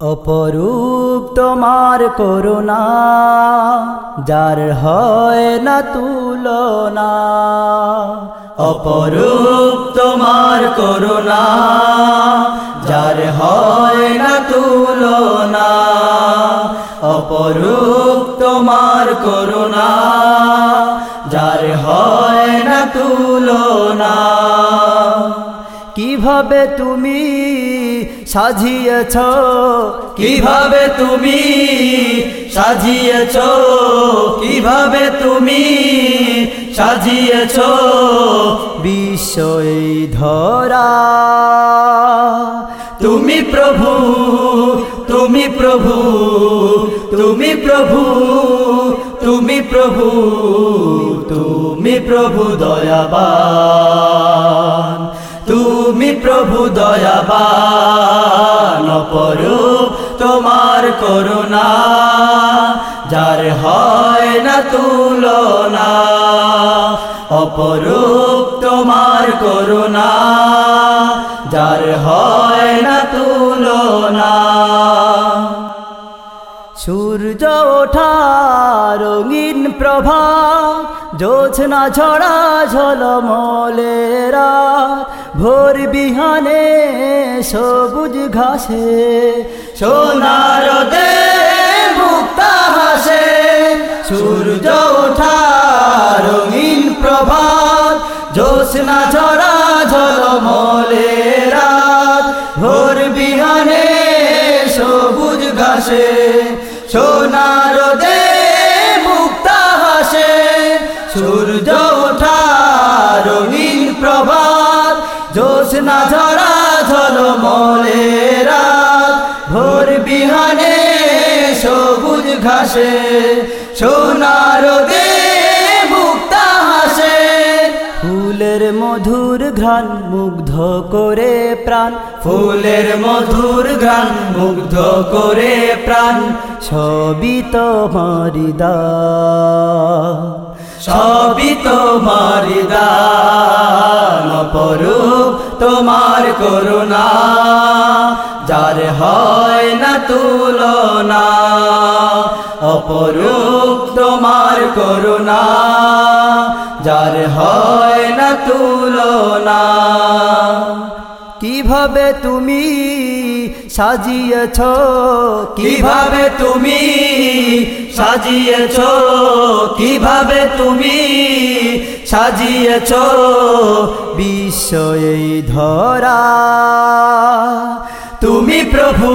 অপরূপ তোমার করুণা, যার হয় না তুলনা। অপরূপ তোমার করুণা, যার হয় না তুলনা। অপরূপ তোমার করুণা, যার হয় না তুলনা। কীভাবে তুমি সাজিয়েছ? কীভাবে তুমি সাজিয়েছ? কীভাবে তুমি সাজিয়েছ? বিশ্বই ধরা। তুমি প্রভু তুমি প্রভু তুমি প্রভু তুমি প্রভু তুমি প্রভু দয়াবান। পরূপ তোমার করুণা, যার হয় না তুলনা। অপরূপ তোমার করুণা, যার হয় না তুলনা। সূর্য ওঠা রঙিন প্রভা জোছনা ছড়া ঝলমলেরা। ভোর বিহানে সবুজ ঘাসে, সোনার দে মুক্তা হাসে। সূর্য ওঠা রঙিন প্রভাত জোছনা ছড়া ঝলমলেরা ভোর বিহানে সবুজ ঘাসে, সোনার ঘাসে, সোনার দে হাসে। ফুলের মধুর ঘ্রাণ মুগ্ধ করে প্রাণ। ফুলের মধুর ঘ্রাণ মুগ্ধ করে প্রাণ। ছবি তো মারিদা সবই তো মারিদান পরূপ তোমার করুণা। যার হয় না তুলনা। অপরূপ তোমার করুণা, যার হয় না তুলনা। কীভাবে তুমি সাজিয়েছ, কীভাবে তুমি সাজিয়েছ, কীভাবে তুমি সাজিয়েছ এই ধরা। তুমি প্রভু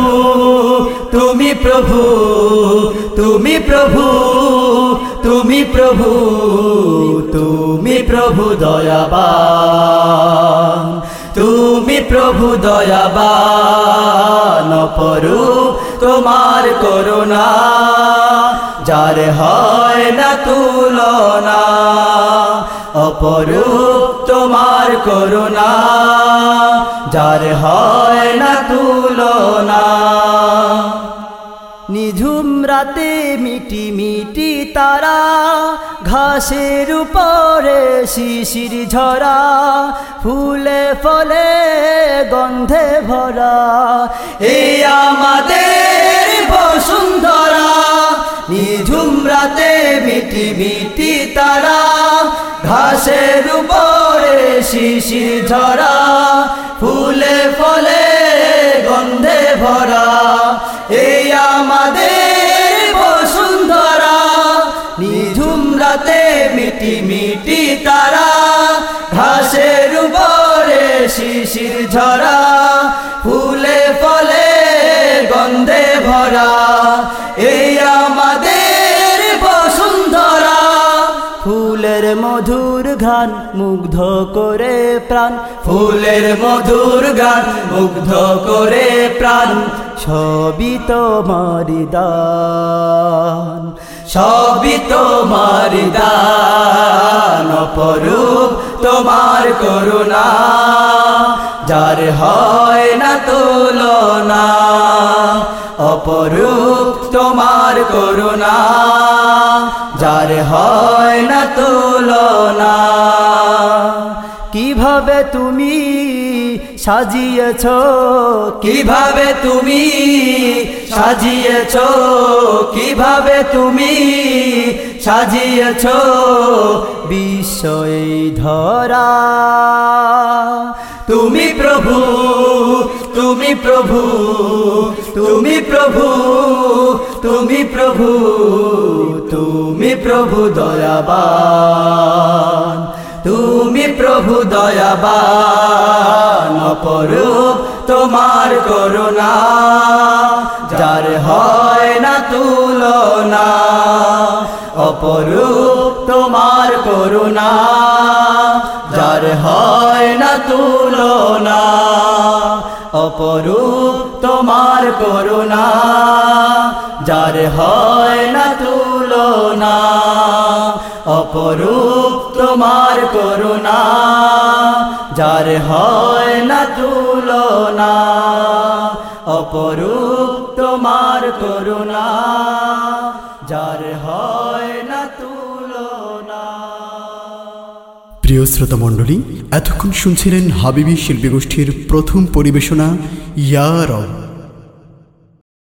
তুমি প্রভু। তুমি প্রভু তুমি প্রভু তুমি প্রভু দয়াবান, তুমি প্রভু দয়াবান পরু তোমার করুণা, যার হয় না তুলনা, অপরূপ তোমার করুণা, যার হয় না তুলনা। নিঝুম রাতে মিটি মিটি তারা, ঘাসের উপরে শিশির ঝরা, ফুলে ফলে গন্ধে ভরা। এই আমাদের বসুন্ধরা, নিঝুম রাতে মিটি মিটি তারা, ঘাসের উপরে শিশির ঝরা, ফুলে ফলে গন্ধে ভরা। মিটি তারা, ঘাসের উপরে শিশির ঝরা, ফুলে ফলে গন্ধে ভরা। এই আমাদের বসুন্ধরা, ফুলের মধুর গান মুগ্ধ করে প্রাণ। ফুলের মধুর গান মুগ্ধ করে প্রাণ। সবই তো মারিদান সবই তো মারিদান অপরূপ তোমার করুণা, যার হয় না তুলনা, অপরূপ তোমার করুণা, যার হয় না তুলনা। কীভাবে তুমি সাজিয়েছ? কীভাবে তুমি সাজিয়েছ? কীভাবে তুমি সাজিয়েছ? এই ধরা। তুমি প্রভু তুমি প্রভু তুমি প্রভু তুমি প্রভু তুমি প্রভু দয়াবান। তুমি প্রভু দয়াবান, অপরূপ তোমার করুণা। যার হয় না তুলনা, অপরূপ তোমার করুণা। যার হয় না তুলনা, অপরূপ তোমার করুণা। যার হয় না তুলনা, অপরূপ তোমার করুণা, যার হয় না তুলনা, অপরূপ তোমার করুণা, যার হয় না তুলনা। প্রিয় শ্রোতা মণ্ডলী এতক্ষণ শুনছিলেন হাবিবি শিল্পী গোষ্ঠীর প্রথম পরিবেশনা, ইয়া রব।